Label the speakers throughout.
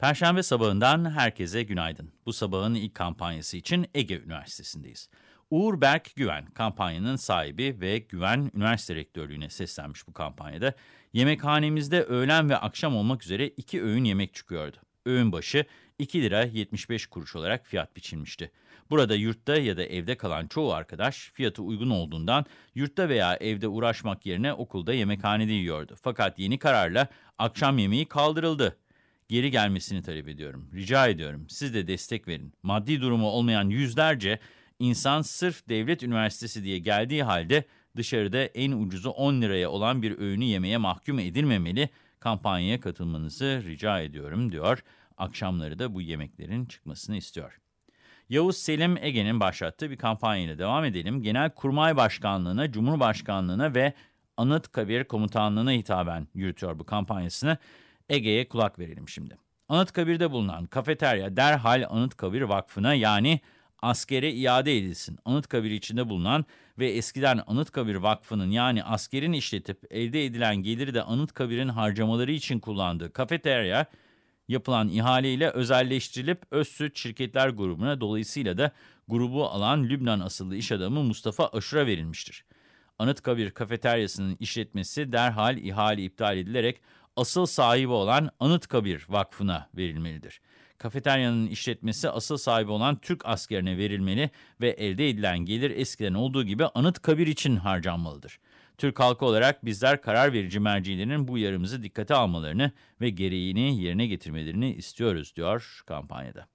Speaker 1: Perşembe sabahından herkese günaydın. Bu sabahın ilk kampanyası için Ege Üniversitesi'ndeyiz. Uğur Berk Güven kampanyanın sahibi ve Güven Üniversite Rektörlüğü'ne seslenmiş bu kampanyada. Yemekhanemizde öğlen ve akşam olmak üzere iki öğün yemek çıkıyordu. Öğün başı 2 lira 75 kuruş olarak fiyat biçilmişti. Burada yurtta ya da evde kalan çoğu arkadaş fiyatı uygun olduğundan yurtta veya evde uğraşmak yerine okulda yemekhanede yiyordu. Fakat yeni kararla akşam yemeği kaldırıldı geri gelmesini talep ediyorum. Rica ediyorum. Siz de destek verin. Maddi durumu olmayan yüzlerce insan sırf devlet üniversitesi diye geldiği halde dışarıda en ucuzu 10 liraya olan bir öğünü yemeye mahkum edilmemeli. Kampanyaya katılmanızı rica ediyorum diyor. Akşamları da bu yemeklerin çıkmasını istiyor. Yavuz Selim Ege'nin başlattığı bir kampanyayla devam edelim. Genel Kurmay Başkanlığı'na, Cumhurbaşkanlığı'na ve Anıtkabir Komutanlığı'na hitaben yürütüyor bu kampanyasını. Ege'ye kulak verelim şimdi. Anıtkabir'de bulunan kafeterya derhal Anıtkabir Vakfı'na yani askere iade edilsin. Anıtkabir içinde bulunan ve eskiden Anıtkabir Vakfı'nın yani askerin işletip elde edilen geliri de Anıtkabir'in harcamaları için kullandığı kafeterya yapılan ihaleyle özelleştirilip Özsüt Şirketler Grubu'na dolayısıyla da grubu alan Lübnan asıllı iş adamı Mustafa Aşur'a verilmiştir. Anıtkabir kafeteryasının işletmesi derhal ihale iptal edilerek asıl sahibi olan Anıtkabir Vakfı'na verilmelidir. Kafeteryanın işletmesi asıl sahibi olan Türk askerine verilmeli ve elde edilen gelir eskiden olduğu gibi Anıtkabir için harcanmalıdır. Türk halkı olarak bizler karar verici mercilerin bu uyarımızı dikkate almalarını ve gereğini yerine getirmelerini istiyoruz, diyor kampanyada.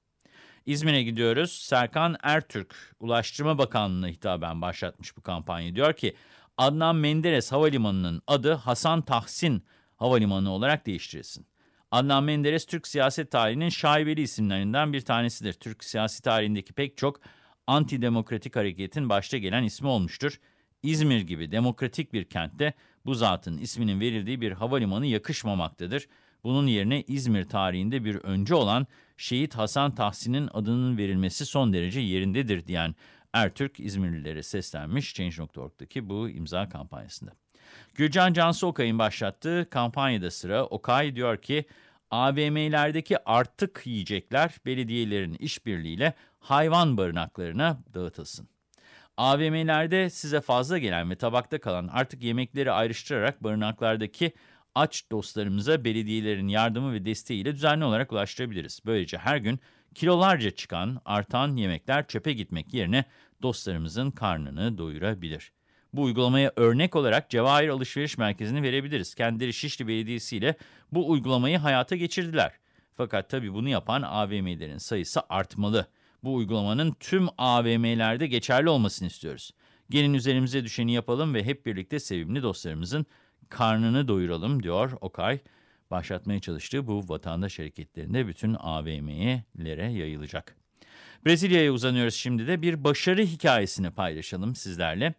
Speaker 1: İzmir'e gidiyoruz. Serkan Ertürk, Ulaştırma Bakanlığı'na hitaben başlatmış bu kampanyayı. Diyor ki, Adnan Menderes Havalimanı'nın adı Hasan Tahsin Havalimanı olarak değiştirilsin. Adnan Menderes, Türk siyaset tarihinin şaibeli isimlerinden bir tanesidir. Türk siyasi tarihindeki pek çok antidemokratik hareketin başta gelen ismi olmuştur. İzmir gibi demokratik bir kentte bu zatın isminin verildiği bir havalimanı yakışmamaktadır. Bunun yerine İzmir tarihinde bir önce olan Şehit Hasan Tahsin'in adının verilmesi son derece yerindedir diyen Ertürk İzmirlilere seslenmiş Change.org'daki bu imza kampanyasında. Gürcan Cansu Okay'ın başlattığı kampanyada sıra Okay diyor ki AVM'lerdeki artık yiyecekler belediyelerin işbirliğiyle hayvan barınaklarına dağıtılsın. AVM'lerde size fazla gelen ve tabakta kalan artık yemekleri ayrıştırarak barınaklardaki aç dostlarımıza belediyelerin yardımı ve desteğiyle düzenli olarak ulaştırabiliriz. Böylece her gün kilolarca çıkan artan yemekler çöpe gitmek yerine dostlarımızın karnını doyurabilir. Bu uygulamaya örnek olarak Cevahir Alışveriş Merkezi'ni verebiliriz. Kendileri Şişli Belediyesi ile bu uygulamayı hayata geçirdiler. Fakat tabii bunu yapan AVM'lerin sayısı artmalı. Bu uygulamanın tüm AVM'lerde geçerli olmasını istiyoruz. Gelin üzerimize düşeni yapalım ve hep birlikte sevimli dostlarımızın karnını doyuralım diyor Okay. Başlatmaya çalıştığı bu vatandaş hareketlerinde bütün AVM'lere yayılacak. Brezilya'ya uzanıyoruz şimdi de bir başarı hikayesini paylaşalım sizlerle.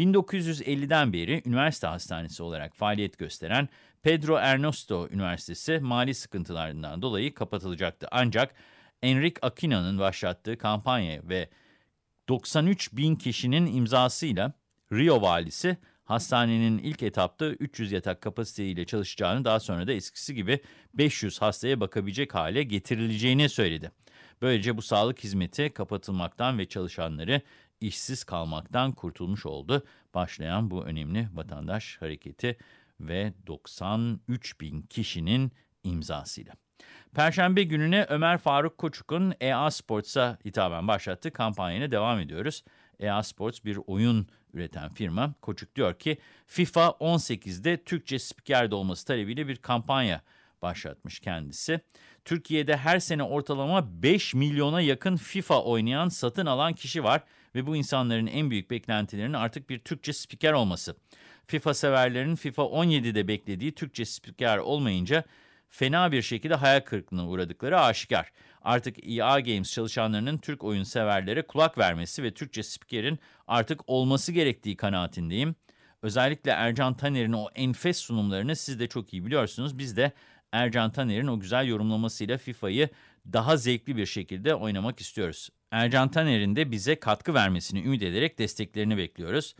Speaker 1: 1950'den beri üniversite hastanesi olarak faaliyet gösteren Pedro Ernesto Üniversitesi mali sıkıntılarından dolayı kapatılacaktı. Ancak Enrique Aquina'nın başlattığı kampanya ve 93 bin kişinin imzasıyla Rio valisi hastanenin ilk etapta 300 yatak kapasiteyle çalışacağını daha sonra da eskisi gibi 500 hastaya bakabilecek hale getirileceğini söyledi. Böylece bu sağlık hizmeti kapatılmaktan ve çalışanları işsiz kalmaktan kurtulmuş oldu. Başlayan bu önemli vatandaş hareketi ve 93 bin kişinin imzasıyla. Perşembe gününe Ömer Faruk Koçuk'un EA Sports'a hitaben başlattığı kampanyayla devam ediyoruz. EA Sports bir oyun üreten firma. Koçuk diyor ki FIFA 18'de Türkçe spiker de olması talebiyle bir kampanya başlatmış kendisi. Türkiye'de her sene ortalama 5 milyona yakın FIFA oynayan, satın alan kişi var ve bu insanların en büyük beklentilerinin artık bir Türkçe spiker olması. FIFA severlerin FIFA 17'de beklediği Türkçe spiker olmayınca fena bir şekilde hayal kırıklığına uğradıkları aşikar. Artık EA Games çalışanlarının Türk oyun severlere kulak vermesi ve Türkçe spikerin artık olması gerektiği kanaatindeyim. Özellikle Ercan Taner'in o enfes sunumlarını siz de çok iyi biliyorsunuz. Biz de Ercan Taner'in o güzel yorumlamasıyla FIFA'yı daha zevkli bir şekilde oynamak istiyoruz. Ercan Taner'in de bize katkı vermesini ümit ederek desteklerini bekliyoruz.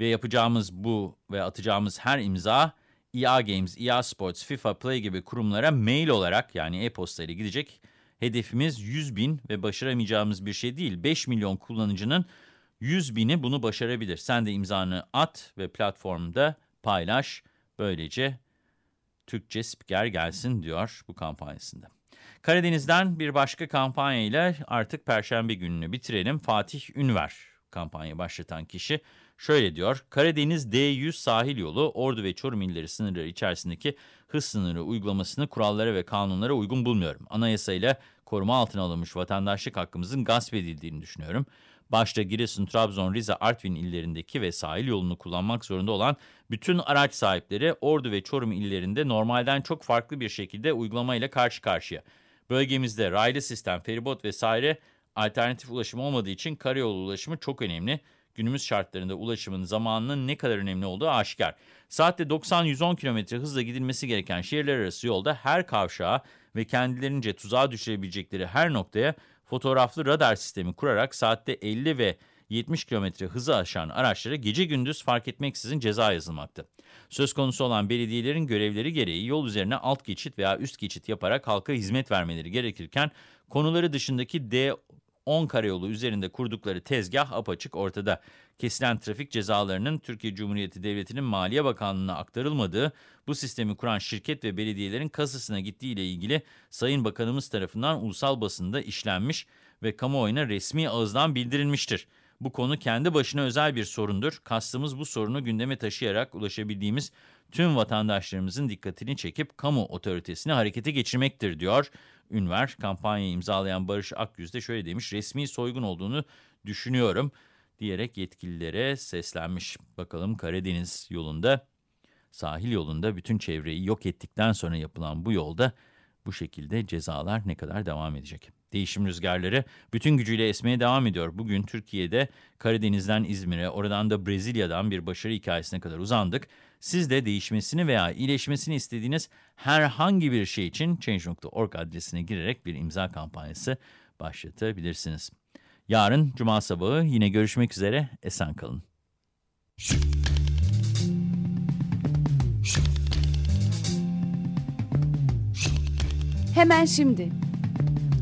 Speaker 1: Ve yapacağımız bu ve atacağımız her imza EA Games, EA Sports, FIFA Play gibi kurumlara mail olarak yani e-posta ile gidecek. Hedefimiz 100 bin ve başaramayacağımız bir şey değil. 5 milyon kullanıcının 100 bini bunu başarabilir. Sen de imzanı at ve platformda paylaş. Böylece Türkçe spiker gelsin diyor bu kampanyasında. Karadeniz'den bir başka kampanyayla artık Perşembe gününü bitirelim. Fatih Ünver kampanya başlatan kişi şöyle diyor. Karadeniz D100 sahil yolu Ordu ve Çorum illeri sınırları içerisindeki hız sınırı uygulamasını kurallara ve kanunlara uygun bulmuyorum. Anayasayla koruma altına alınmış vatandaşlık hakkımızın gasp edildiğini düşünüyorum. Başta Giresun, Trabzon, Rize, Artvin illerindeki ve sahil yolunu kullanmak zorunda olan bütün araç sahipleri Ordu ve Çorum illerinde normalden çok farklı bir şekilde uygulamayla karşı karşıya. Bölgemizde raylı sistem, feribot vesaire alternatif ulaşım olmadığı için karayolu ulaşımı çok önemli. Günümüz şartlarında ulaşımın zamanının ne kadar önemli olduğu aşikar. Saatte 90-110 km hızla gidilmesi gereken şehirler arası yolda her kavşağa ve kendilerince tuzağa düşürebilecekleri her noktaya fotoğraflı radar sistemi kurarak saatte 50 ve 70 km hızı aşan araçlara gece gündüz fark etmeksizin ceza yazılmakta. Söz konusu olan belediyelerin görevleri gereği yol üzerine alt geçit veya üst geçit yaparak halka hizmet vermeleri gerekirken konuları dışındaki D 10 karayolu üzerinde kurdukları tezgah apaçık ortada. Kesilen trafik cezalarının Türkiye Cumhuriyeti Devleti'nin Maliye Bakanlığı'na aktarılmadığı, bu sistemi kuran şirket ve belediyelerin kasasına gittiği ile ilgili Sayın Bakanımız tarafından ulusal basında işlenmiş ve kamuoyuna resmi ağızdan bildirilmiştir. Bu konu kendi başına özel bir sorundur. Kastımız bu sorunu gündeme taşıyarak ulaşabildiğimiz tüm vatandaşlarımızın dikkatini çekip kamu otoritesini harekete geçirmektir diyor. Ünver kampanyayı imzalayan Barış Akyüz de şöyle demiş. Resmi soygun olduğunu düşünüyorum diyerek yetkililere seslenmiş. Bakalım Karadeniz yolunda, sahil yolunda bütün çevreyi yok ettikten sonra yapılan bu yolda bu şekilde cezalar ne kadar devam edecek? Değişim rüzgarları bütün gücüyle esmeye devam ediyor. Bugün Türkiye'de Karadeniz'den İzmir'e, oradan da Brezilya'dan bir başarı hikayesine kadar uzandık. Siz de değişmesini veya iyileşmesini istediğiniz herhangi bir şey için Change.org adresine girerek bir imza kampanyası başlatabilirsiniz. Yarın Cuma sabahı yine görüşmek üzere. Esen kalın.
Speaker 2: Hemen şimdi.